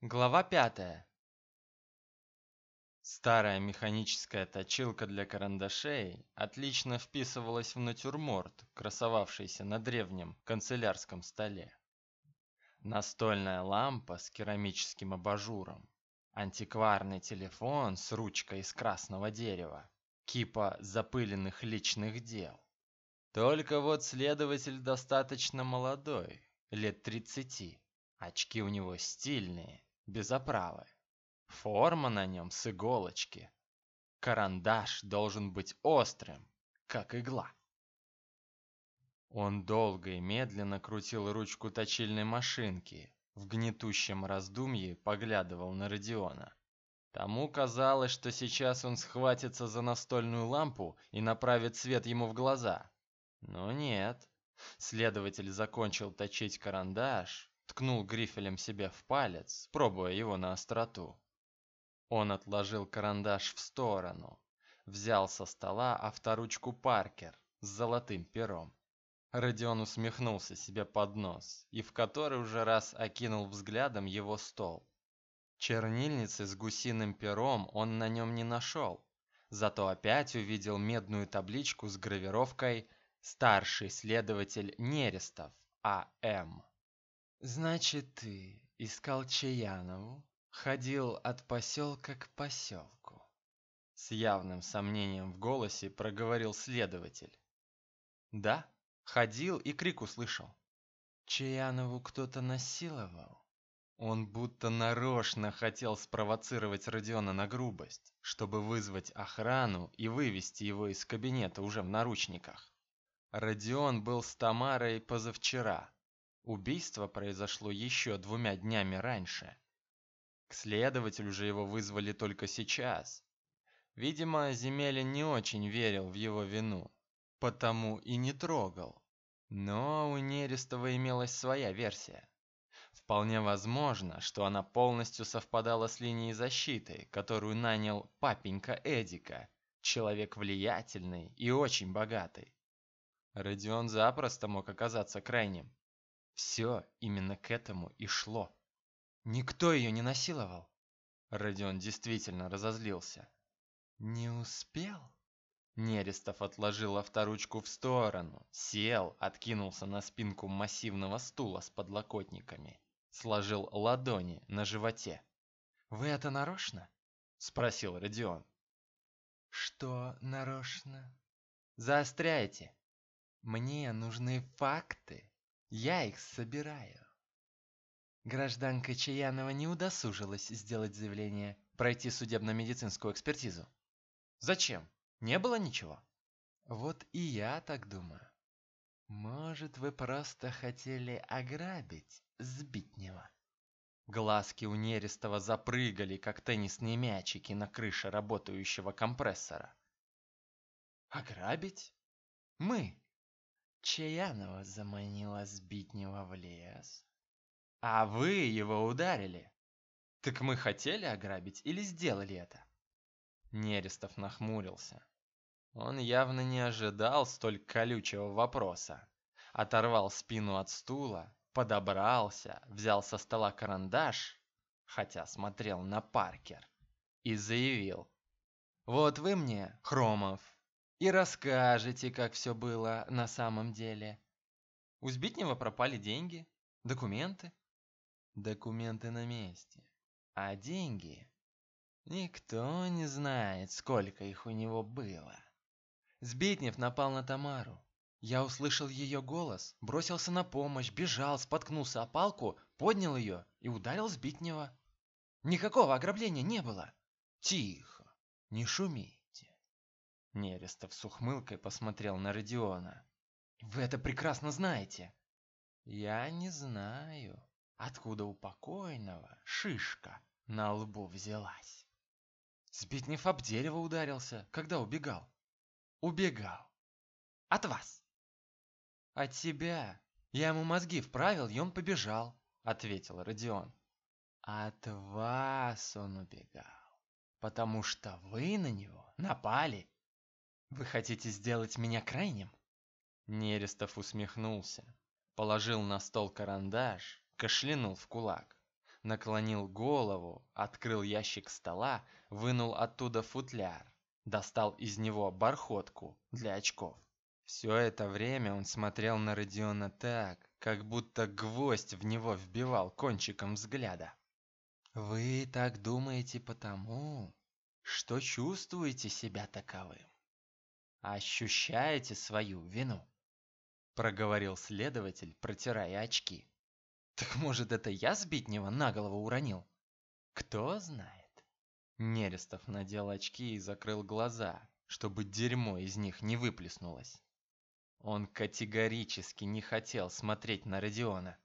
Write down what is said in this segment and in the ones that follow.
Глава пятая. Старая механическая точилка для карандашей отлично вписывалась в натюрморт, красовавшийся на древнем канцелярском столе. Настольная лампа с керамическим абажуром, антикварный телефон с ручкой из красного дерева, кипа запыленных личных дел. Только вот следователь достаточно молодой, лет тридцати. Очки у него стильные, без оправы. Форма на нем с иголочки. Карандаш должен быть острым, как игла. Он долго и медленно крутил ручку точильной машинки, в гнетущем раздумье поглядывал на Родиона. Тому казалось, что сейчас он схватится за настольную лампу и направит свет ему в глаза. Но нет. Следователь закончил точить карандаш, ткнул грифелем себе в палец, пробуя его на остроту. Он отложил карандаш в сторону, взял со стола авторучку Паркер с золотым пером. Родион усмехнулся себе под нос и в который уже раз окинул взглядом его стол. Чернильницы с гусиным пером он на нем не нашел, зато опять увидел медную табличку с гравировкой «Старший следователь Нерестов А.М.» «Значит, ты искал Чаянову?» Ходил от поселка к поселку. С явным сомнением в голосе проговорил следователь. Да, ходил и крик услышал. Чаянову кто-то насиловал. Он будто нарочно хотел спровоцировать Родиона на грубость, чтобы вызвать охрану и вывести его из кабинета уже в наручниках. Родион был с Тамарой позавчера. Убийство произошло еще двумя днями раньше. К следователю же его вызвали только сейчас. Видимо, Земелин не очень верил в его вину, потому и не трогал. Но у Нерестова имелась своя версия. Вполне возможно, что она полностью совпадала с линией защиты, которую нанял папенька Эдика, человек влиятельный и очень богатый. Родион запросто мог оказаться крайним. Все именно к этому и шло. Никто ее не насиловал. Родион действительно разозлился. Не успел? Нерестов отложил авторучку в сторону, сел, откинулся на спинку массивного стула с подлокотниками, сложил ладони на животе. «Вы это нарочно?» — спросил Родион. «Что нарочно?» «Заостряйте. Мне нужны факты. Я их собираю». Гражданка Чаянова не удосужилась сделать заявление, пройти судебно-медицинскую экспертизу. Зачем? Не было ничего. Вот и я так думаю. Может, вы просто хотели ограбить Сбитнева? Глазки у Нерестова запрыгали, как теннисные мячики на крыше работающего компрессора. Ограбить? Мы. Чаянова заманила Сбитнева в лес, а вы его ударили. Так мы хотели ограбить или сделали это? Нерестов нахмурился. Он явно не ожидал столь колючего вопроса. Оторвал спину от стула, подобрался, взял со стола карандаш, хотя смотрел на Паркер, и заявил. «Вот вы мне, Хромов, и расскажете, как все было на самом деле. У Сбитнева пропали деньги, документы, Документы на месте. А деньги? Никто не знает, сколько их у него было. Сбитнев напал на Тамару. Я услышал ее голос, бросился на помощь, бежал, споткнулся о палку, поднял ее и ударил Сбитнева. Никакого ограбления не было. Тихо, не шумите. Нерестов с ухмылкой посмотрел на Родиона. Вы это прекрасно знаете. Я не знаю откуда у покойного шишка на лбу взялась. Сбитнев об дерево ударился, когда убегал. Убегал. От вас. От тебя. Я ему мозги вправил, и он побежал, ответил Родион. От вас он убегал, потому что вы на него напали. Вы хотите сделать меня крайним? Нерестов усмехнулся, положил на стол карандаш кашлянул в кулак, наклонил голову, открыл ящик стола, вынул оттуда футляр, достал из него бархотку для очков. Все это время он смотрел на Родиона так, как будто гвоздь в него вбивал кончиком взгляда. «Вы так думаете потому, что чувствуете себя таковым? Ощущаете свою вину?» Проговорил следователь, протирая очки. «Так может, это я Сбитнева на голову уронил? Кто знает?» Нерестов надел очки и закрыл глаза, чтобы дерьмо из них не выплеснулось. Он категорически не хотел смотреть на Родиона.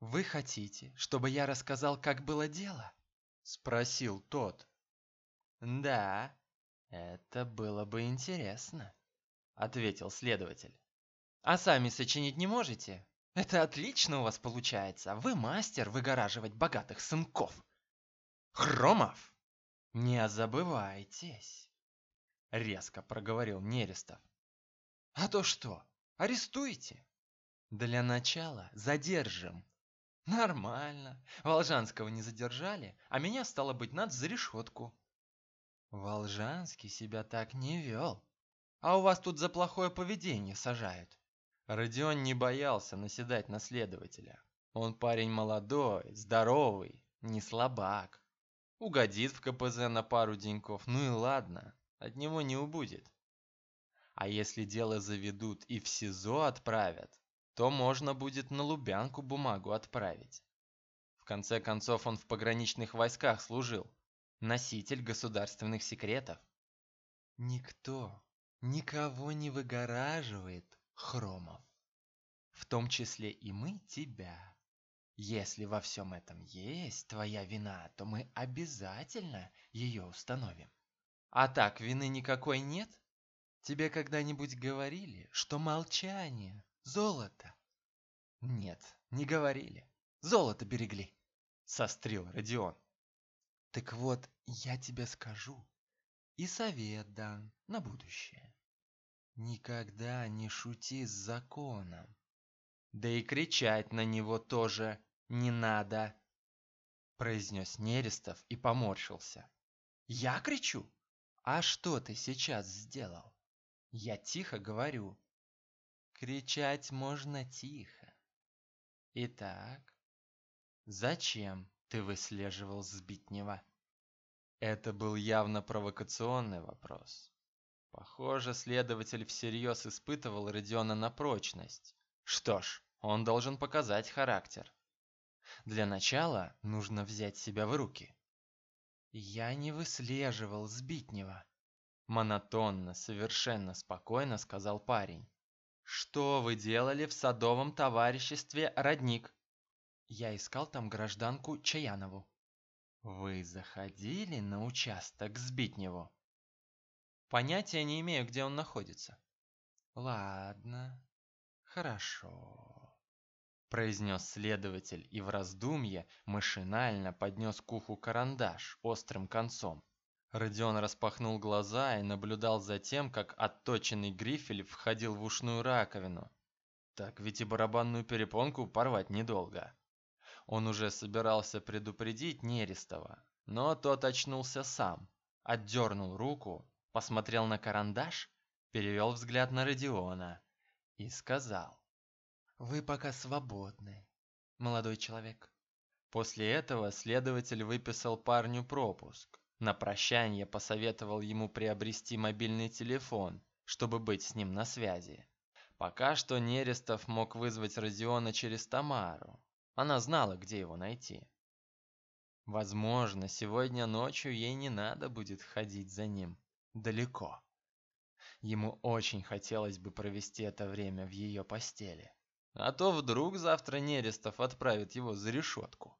«Вы хотите, чтобы я рассказал, как было дело?» – спросил тот. «Да, это было бы интересно», – ответил следователь. «А сами сочинить не можете? Это отлично у вас получается. Вы мастер выгораживать богатых сынков». «Хромов, не забывайтесь», – резко проговорил Нерестов. А то что, арестуете? Для начала задержим. Нормально. Волжанского не задержали, а меня, стало быть, надо за решетку. Волжанский себя так не вел. А у вас тут за плохое поведение сажают. Родион не боялся наседать на следователя. Он парень молодой, здоровый, не слабак. Угодит в КПЗ на пару деньков, ну и ладно, от него не убудет. А если дело заведут и в СИЗО отправят, то можно будет на Лубянку бумагу отправить. В конце концов, он в пограничных войсках служил. Носитель государственных секретов. Никто никого не выгораживает, Хромов. В том числе и мы тебя. Если во всем этом есть твоя вина, то мы обязательно ее установим. А так вины никакой нет? Тебе когда-нибудь говорили, что молчание – золото? Нет, не говорили. Золото берегли, сострил Родион. Так вот, я тебе скажу и совет дам на будущее. Никогда не шути с законом. Да и кричать на него тоже не надо, произнес Нерестов и поморщился. Я кричу? А что ты сейчас сделал? Я тихо говорю. Кричать можно тихо. Итак, зачем ты выслеживал Сбитнева? Это был явно провокационный вопрос. Похоже, следователь всерьез испытывал Родиона на прочность. Что ж, он должен показать характер. Для начала нужно взять себя в руки. Я не выслеживал Сбитнева. Монотонно, совершенно спокойно сказал парень. Что вы делали в садовом товариществе Родник? Я искал там гражданку Чаянову. Вы заходили на участок Сбитневу? Понятия не имею, где он находится. Ладно. Хорошо. произнес следователь и в раздумье машинально поднес к уху карандаш острым концом. Родион распахнул глаза и наблюдал за тем, как отточенный грифель входил в ушную раковину. Так ведь и барабанную перепонку порвать недолго. Он уже собирался предупредить Нерестова, но тот очнулся сам, отдернул руку, посмотрел на карандаш, перевел взгляд на Родиона и сказал: "Вы пока свободны, молодой человек". После этого следователь выписал парню пропуск. На прощание посоветовал ему приобрести мобильный телефон, чтобы быть с ним на связи. Пока что Нерестов мог вызвать Родиона через Тамару. Она знала, где его найти. Возможно, сегодня ночью ей не надо будет ходить за ним далеко. Ему очень хотелось бы провести это время в ее постели. А то вдруг завтра Нерестов отправит его за решетку.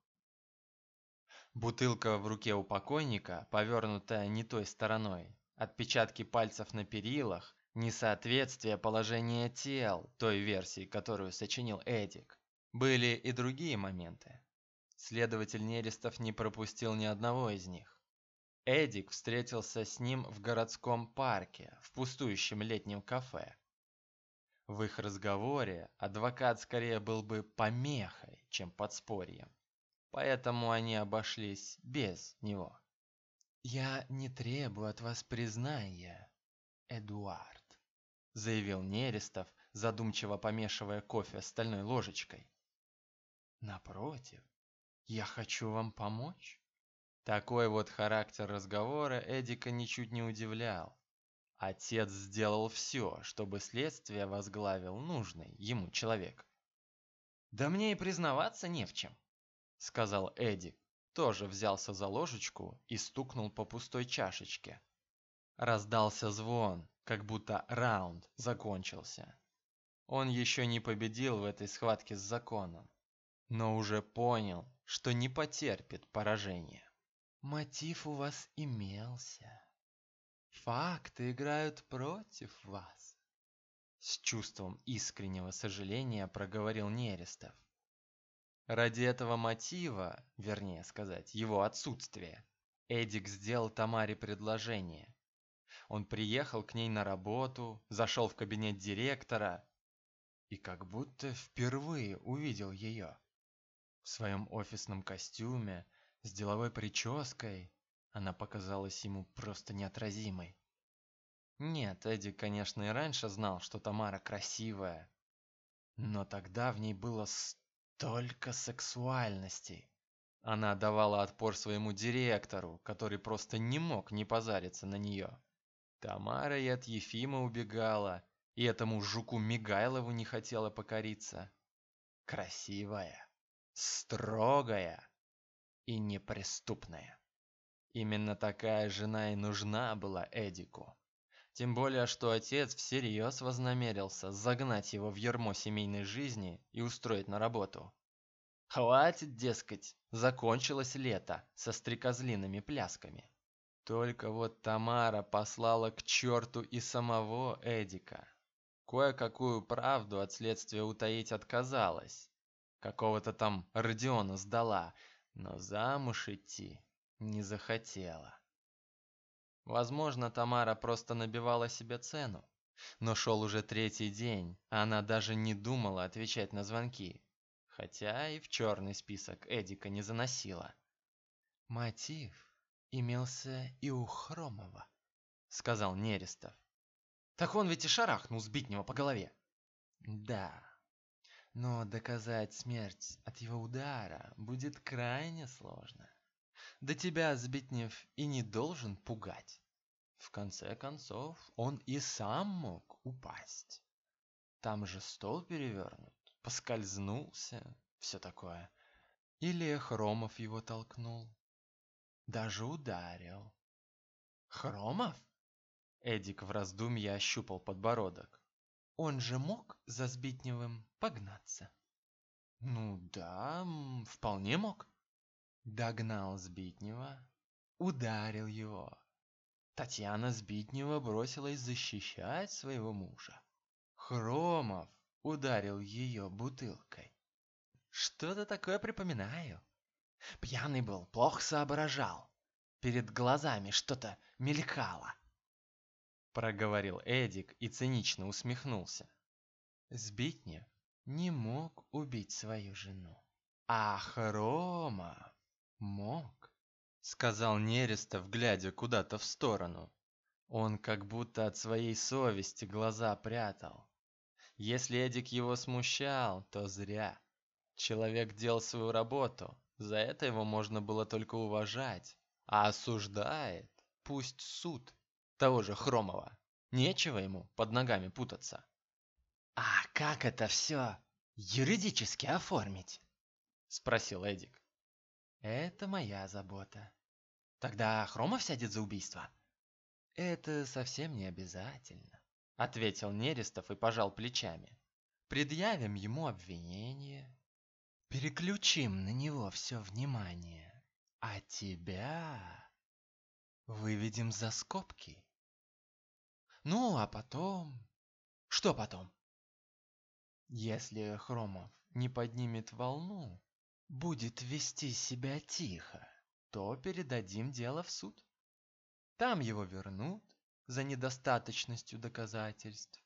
Бутылка в руке у покойника, повернутая не той стороной. Отпечатки пальцев на перилах, несоответствие положения тел той версии, которую сочинил Эдик. Были и другие моменты. Следователь Нерестов не пропустил ни одного из них. Эдик встретился с ним в городском парке, в пустующем летнем кафе. В их разговоре адвокат скорее был бы помехой, чем подспорьем. поэтому они обошлись без него. «Я не требую от вас признания, Эдуард», — заявил Нерестов, задумчиво помешивая кофе стальной ложечкой. «Напротив, я хочу вам помочь». Такой вот характер разговора Эдика ничуть не удивлял. Отец сделал все, чтобы следствие возглавил нужный ему человек. «Да мне и признаваться не в чем», — сказал Эдик. Тоже взялся за ложечку и стукнул по пустой чашечке. Раздался звон, как будто раунд закончился. Он еще не победил в этой схватке с законом, но уже понял, что не потерпит поражения. Мотив у вас имелся. Факты играют против вас. С чувством искреннего сожаления проговорил Нерестов. Ради этого мотива, вернее сказать, его отсутствия, Эдик сделал Тамаре предложение. Он приехал к ней на работу, зашел в кабинет директора и как будто впервые увидел ее. В своем офисном костюме, с деловой прической, она показалась ему просто неотразимой. Нет, Эдик, конечно, и раньше знал, что Тамара красивая, но тогда в ней было столько сексуальности. Она давала отпор своему директору, который просто не мог не позариться на нее. Тамара и от Ефима убегала, и этому жуку Мигайлову не хотела покориться. Красивая, строгая и неприступная. Именно такая жена и нужна была Эдику. Тем более, что отец всерьез вознамерился загнать его в ярмо семейной жизни и устроить на работу. Хватит, дескать, закончилось лето со стрекозлиными плясками. Только вот Тамара послала к черту и самого Эдика. Кое-какую правду от следствия утаить отказалась. Какого-то там Родиона сдала, но замуж идти не захотела. Возможно, Тамара просто набивала себе цену. Но шел уже третий день, а она даже не думала отвечать на звонки. Хотя и в черный список Эдика не заносила. Мотив имелся и у Хромова, сказал Нерестов. Так он ведь и шарахнул Сбитнева по голове. Да, но доказать смерть от его удара будет крайне сложно. Да тебя Збитнев и не должен пугать. В конце концов, он и сам мог упасть. Там же стол перевернут, поскользнулся, все такое. Или Хромов его толкнул. Даже ударил. Хромов? Эдик в раздумье ощупал подбородок. Он же мог за Збитневым погнаться. Ну да, вполне мог. Догнал Збитнева, ударил его. Татьяна Збитнева бросилась защищать своего мужа. Хромов ударил ее бутылкой. Что-то такое припоминаю. Пьяный был, плохо соображал. Перед глазами что-то мелькало. Проговорил Эдик и цинично усмехнулся. Збитнев не мог убить свою жену. А Хромов «Мог», — сказал Нерестов, глядя куда-то в сторону. Он как будто от своей совести глаза прятал. Если Эдик его смущал, то зря. Человек делал свою работу, за это его можно было только уважать. А осуждает, пусть суд, того же Хромова. Нечего ему под ногами путаться. «А как это все юридически оформить?» — спросил Эдик. Это моя забота. Тогда Хромов сядет за убийство? Это совсем не обязательно, ответил Нерестов и пожал плечами. Предъявим ему обвинение, переключим на него все внимание, а тебя выведем за скобки. Ну, а потом... Что потом? Если Хромов не поднимет волну, будет вести себя тихо, то передадим дело в суд. Там его вернут за недостаточностью доказательств.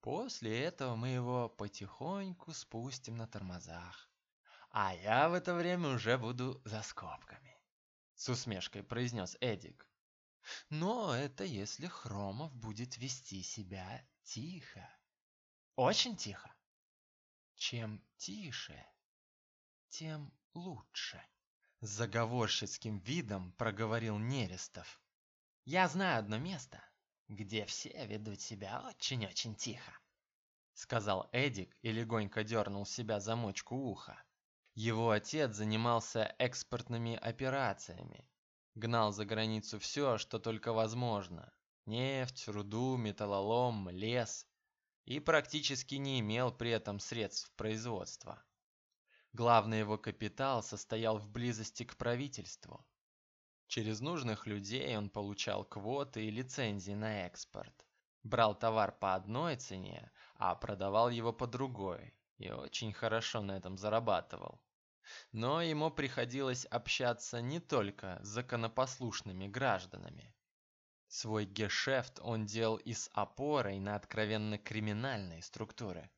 После этого мы его потихоньку спустим на тормозах. А я в это время уже буду за скобками, с усмешкой произнес Эдик. Но это если Хромов будет вести себя тихо. Очень тихо. Чем тише, тем лучше. С заговорщицким видом проговорил Нерестов. Я знаю одно место, где все ведут себя очень-очень тихо, сказал Эдик и легонько дернул себя за мочку уха. Его отец занимался экспортными операциями, гнал за границу все, что только возможно: нефть, руду, металлолом, лес и практически не имел при этом средств производства. Главный его капитал состоял в близости к правительству. Через нужных людей он получал квоты и лицензии на экспорт. Брал товар по одной цене, а продавал его по другой, и очень хорошо на этом зарабатывал. Но ему приходилось общаться не только с законопослушными гражданами. Свой гешефт он делал и с опорой на откровенно криминальные структуры.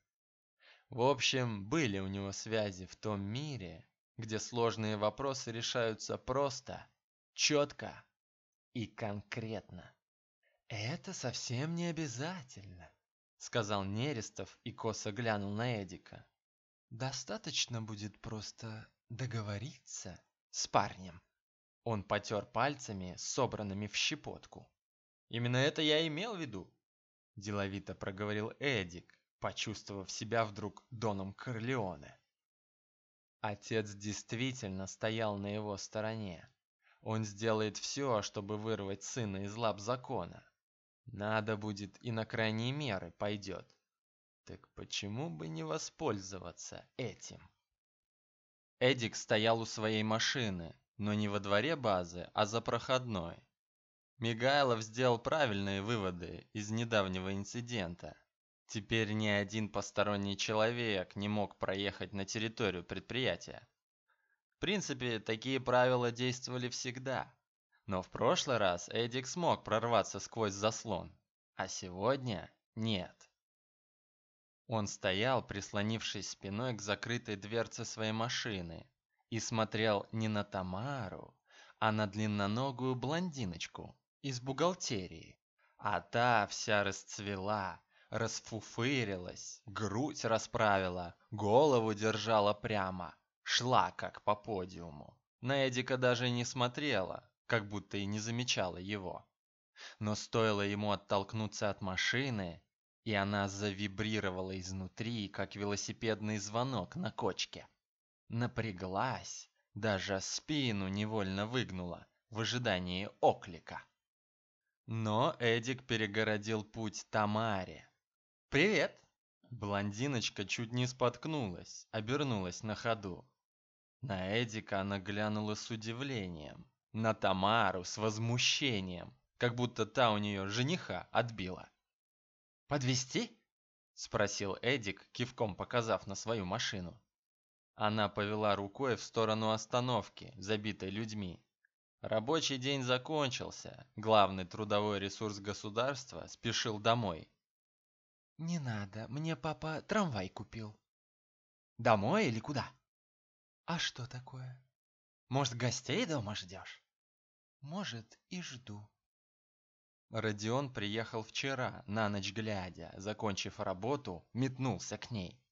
В общем, были у него связи в том мире, где сложные вопросы решаются просто, четко и конкретно. Это совсем не обязательно, сказал Нерестов и косо глянул на Эдика. Достаточно будет просто договориться с парнем. Он потер пальцами, собранными в щепотку. Именно это я имел в виду, деловито проговорил Эдик, почувствовав себя вдруг Доном Корлеоне. Отец действительно стоял на его стороне. Он сделает все, чтобы вырвать сына из лап закона. Надо будет и на крайние меры пойдет. Так почему бы не воспользоваться этим? Эдик стоял у своей машины, но не во дворе базы, а за проходной. Мигайлов сделал правильные выводы из недавнего инцидента. Теперь ни один посторонний человек не мог проехать на территорию предприятия. В принципе, такие правила действовали всегда. Но в прошлый раз Эдик смог прорваться сквозь заслон, а сегодня нет. Он стоял, прислонившись спиной к закрытой дверце своей машины, и смотрел не на Тамару, а на длинноногую блондиночку из бухгалтерии. А та вся расцвела, расфуфырилась, грудь расправила, голову держала прямо, шла как по подиуму. На Эдика даже не смотрела, как будто и не замечала его. Но стоило ему оттолкнуться от машины, и она завибрировала изнутри, как велосипедный звонок на кочке. Напряглась, даже спину невольно выгнула в ожидании оклика. Но Эдик перегородил путь Тамаре, «Привет!» Блондиночка чуть не споткнулась, обернулась на ходу. На Эдика она глянула с удивлением, на Тамару с возмущением, как будто та у нее жениха отбила. «Подвезти?» – спросил Эдик, кивком показав на свою машину. Она повела рукой в сторону остановки, забитой людьми. Рабочий день закончился, главный трудовой ресурс государства спешил домой. Не надо, мне папа трамвай купил. Домой или куда? А что такое? Может, гостей дома ждешь? Может, и жду. Родион приехал вчера, на ночь глядя, закончив работу, метнулся к ней.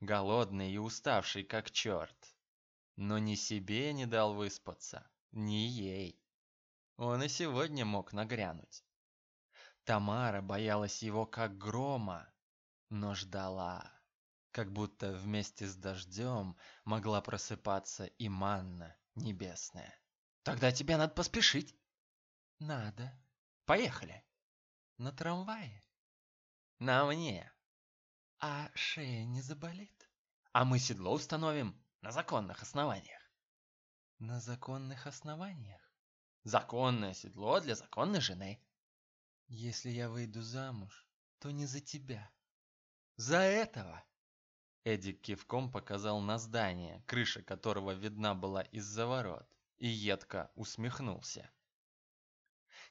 Голодный и уставший, как черт. Но ни себе не дал выспаться, ни ей. Он и сегодня мог нагрянуть. Тамара боялась его как грома, но ждала, как будто вместе с дождем могла просыпаться и манна небесная. Тогда тебе надо поспешить. Надо. Поехали. На трамвае. На мне. А шея не заболит? А мы седло установим на законных основаниях. На законных основаниях? Законное седло для законной жены. Если я выйду замуж, то не за тебя. За этого. Эдик кивком показал на здание, крыша которого видна была из-за ворот, и едко усмехнулся.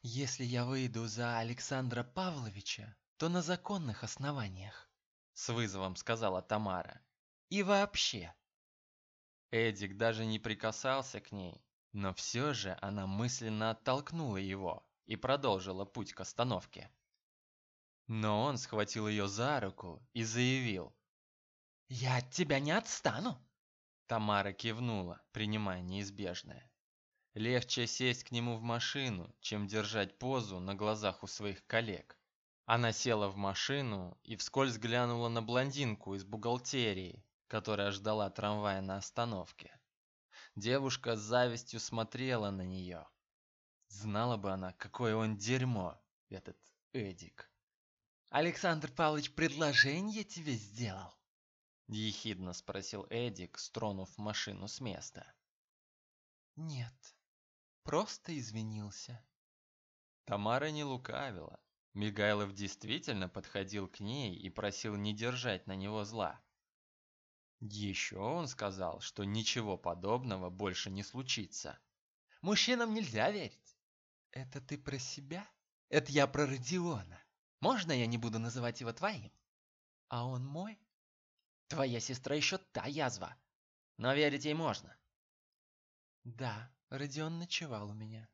Если я выйду за Александра Павловича, то на законных основаниях, с вызовом сказала Тамара. И вообще. Эдик даже не прикасался к ней, но все же она мысленно оттолкнула его и продолжила путь к остановке. Но он схватил ее за руку и заявил. «Я от тебя не отстану!» Тамара кивнула, принимая неизбежное. Легче сесть к нему в машину, чем держать позу на глазах у своих коллег. Она села в машину и вскользь глянула на блондинку из бухгалтерии, которая ждала трамвая на остановке. Девушка с завистью смотрела на нее. Знала бы она, какое он дерьмо, этот Эдик. «Александр Павлович предложение тебе сделал?» Ехидно спросил Эдик, стронув машину с места. «Нет, просто извинился». Тамара не лукавила. Мигайлов действительно подходил к ней и просил не держать на него зла. Еще он сказал, что ничего подобного больше не случится. Мужчинам нельзя верить. Это ты про себя? Это я про Родиона. Можно я не буду называть его твоим? А он мой? Твоя сестра еще та язва. Но верить ей можно. Да, Родион ночевал у меня.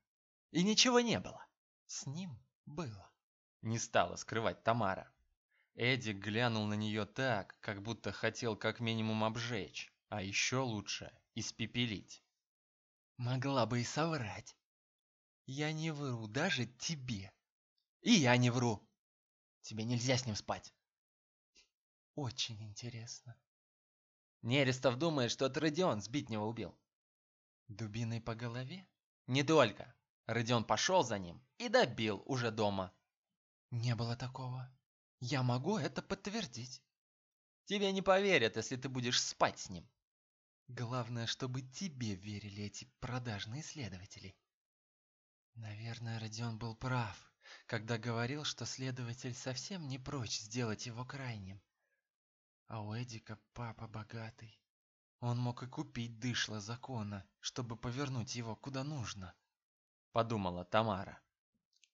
И ничего не было. С ним было. Не стала скрывать Тамара. Эдик глянул на нее так, как будто хотел как минимум обжечь, а еще лучше испепелить. Могла бы и соврать. Я не вру даже тебе. И я не вру. Тебе нельзя с ним спать. Очень интересно. Нерестов думает, что это Родион Сбитнева убил. Дубиной по голове? Не только. Родион пошел за ним и добил уже дома. Не было такого. Я могу это подтвердить. Тебе не поверят, если ты будешь спать с ним. Главное, чтобы тебе верили эти продажные следователи. Наверное, Родион был прав, когда говорил, что следователь совсем не прочь сделать его крайним. А у Эдика папа богатый. Он мог и купить дышло закона, чтобы повернуть его куда нужно, подумала Тамара.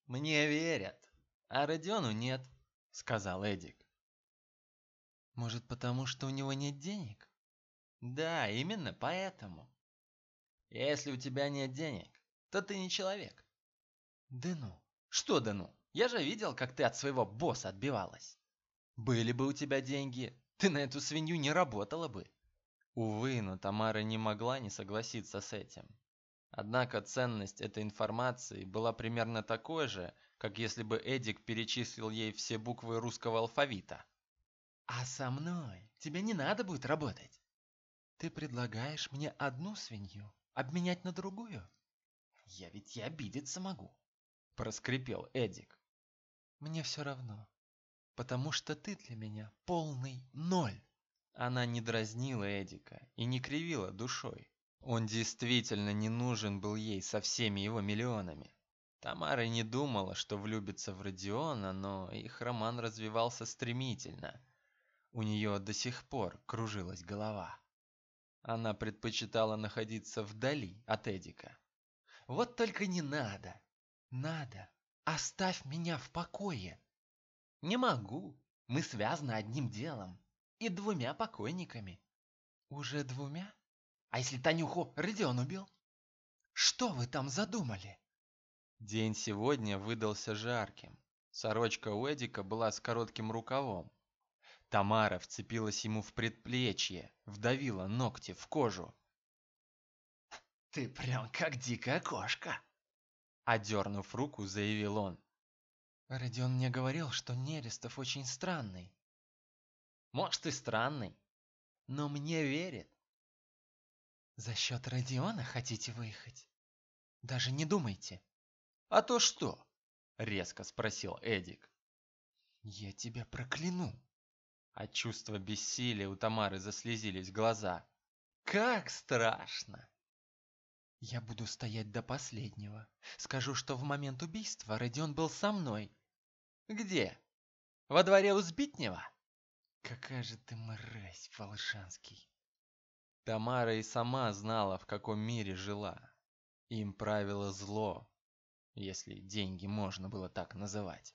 Мне верят, а Родиону нет, сказал Эдик. Может, потому что у него нет денег? Да, именно поэтому. Если у тебя нет денег, то ты не человек. Да ну. Что да ну? Я же видел, как ты от своего босса отбивалась. Были бы у тебя деньги, ты на эту свинью не работала бы. Увы, но Тамара не могла не согласиться с этим. Однако ценность этой информации была примерно такой же, как если бы Эдик перечислил ей все буквы русского алфавита. «А со мной тебе не надо будет работать. Ты предлагаешь мне одну свинью обменять на другую? Я ведь и обидеться могу», – проскрипел Эдик. «Мне все равно, потому что ты для меня полный ноль». Она не дразнила Эдика и не кривила душой. Он действительно не нужен был ей со всеми его миллионами. Тамара не думала, что влюбится в Родиона, но их роман развивался стремительно. У нее до сих пор кружилась голова. Она предпочитала находиться вдали от Эдика. Вот только не надо. Надо. Оставь меня в покое. Не могу. Мы связаны одним делом и двумя покойниками. Уже двумя? А если Танюху Родион убил? Что вы там задумали? День сегодня выдался жарким. Сорочка у Эдика была с коротким рукавом. Тамара вцепилась ему в предплечье, вдавила ногти в кожу. «Ты прям как дикая кошка!» Одернув руку, заявил он. Родион мне говорил, что Нерестов очень странный. Может и странный, но мне верит. За счет Родиона хотите выехать? Даже не думайте. «А то что?» – резко спросил Эдик. «Я тебя прокляну!» От чувства бессилия у Тамары заслезились глаза. «Как страшно!» «Я буду стоять до последнего. Скажу, что в момент убийства Родион был со мной». «Где? Во дворе у Сбитнева?» «Какая же ты мразь, Волшанский!» Тамара и сама знала, в каком мире жила. Им правило зло, если деньги можно было так называть.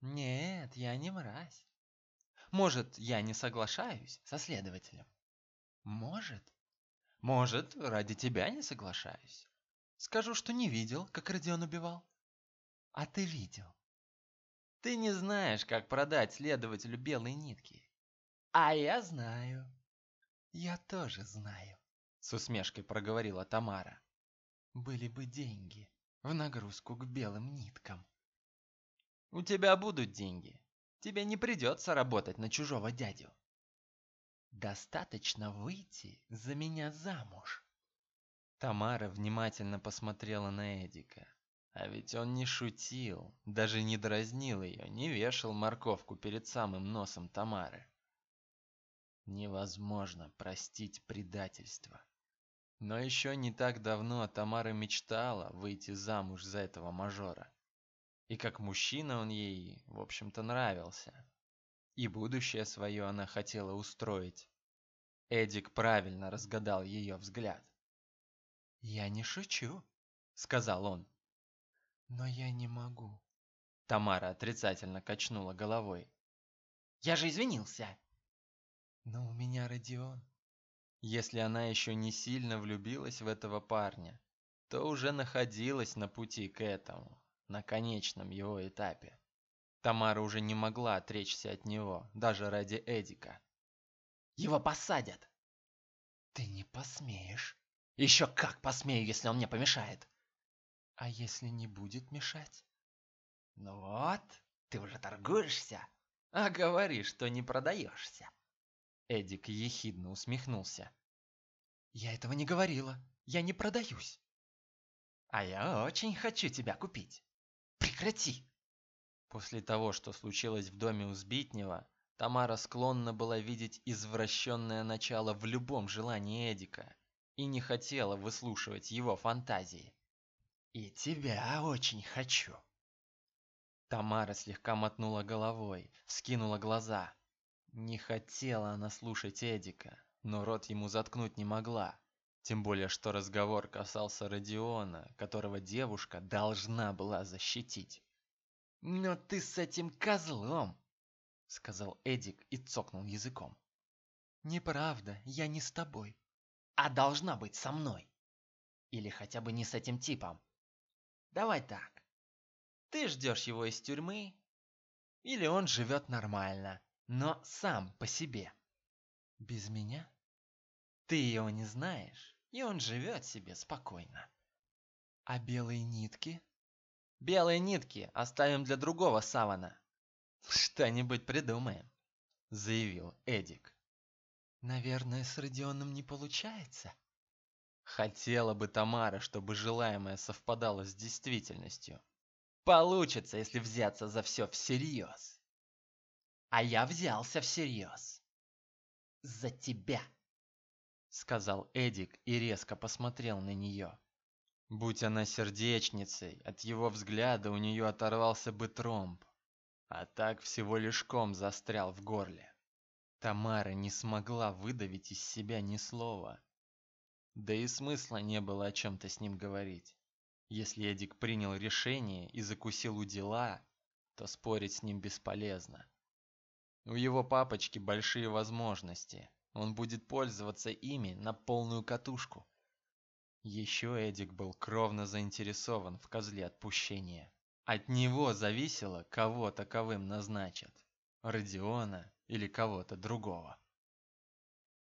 Нет, я не мразь. Может, я не соглашаюсь со следователем? Может. Может, ради тебя не соглашаюсь. Скажу, что не видел, как Родион убивал. А ты видел. Ты не знаешь, как продать следователю белые нитки. А я знаю. Я тоже знаю, с усмешкой проговорила Тамара. Были бы деньги в нагрузку к белым ниткам. У тебя будут деньги. Тебе не придется работать на чужого дядю. Достаточно выйти за меня замуж. Тамара внимательно посмотрела на Эдика. А ведь он не шутил, даже не дразнил ее, не вешал морковку перед самым носом Тамары. Невозможно простить предательство. Но еще не так давно Тамара мечтала выйти замуж за этого мажора. И как мужчина он ей, в общем-то, нравился. И будущее свое она хотела устроить. Эдик правильно разгадал ее взгляд. «Я не шучу», — сказал он. «Но я не могу». Тамара отрицательно качнула головой. «Я же извинился!» «Но у меня Родион». Если она еще не сильно влюбилась в этого парня, то уже находилась на пути к этому на конечном его этапе. Тамара уже не могла отречься от него, даже ради Эдика. «Его посадят!» «Ты не посмеешь!» «Еще как посмею, если он мне помешает!» «А если не будет мешать?» «Ну вот, ты уже торгуешься, а говоришь, что не продаешься!» Эдик ехидно усмехнулся. «Я этого не говорила, я не продаюсь!» «А я очень хочу тебя купить!» Прекрати!» После того, что случилось в доме у Сбитнева, Тамара склонна была видеть извращенное начало в любом желании Эдика и не хотела выслушивать его фантазии. «И тебя очень хочу!» Тамара слегка мотнула головой, вскинула глаза. Не хотела она слушать Эдика, но рот ему заткнуть не могла. Тем более, что разговор касался Родиона, которого девушка должна была защитить. «Но ты с этим козлом!» — сказал Эдик и цокнул языком. «Неправда, я не с тобой. А должна быть со мной. Или хотя бы не с этим типом. Давай так. Ты ждешь его из тюрьмы, или он живет нормально, но сам по себе. Без меня? Ты его не знаешь, и он живет себе спокойно. А белые нитки? Белые нитки оставим для другого савана. Что-нибудь придумаем, заявил Эдик. Наверное, с Родионом не получается. Хотела бы Тамара, чтобы желаемое совпадало с действительностью. Получится, если взяться за все всерьез. А я взялся всерьез. За тебя сказал Эдик и резко посмотрел на нее. Будь она сердечницей, от его взгляда у нее оторвался бы тромб, а так всего лишь ком застрял в горле. Тамара не смогла выдавить из себя ни слова. Да и смысла не было о чем-то с ним говорить. Если Эдик принял решение и закусил у дела, то спорить с ним бесполезно. У его папочки большие возможности, он будет пользоваться ими на полную катушку. Еще Эдик был кровно заинтересован в козле отпущения. От него зависело, кого таковым назначат. Родиона или кого-то другого.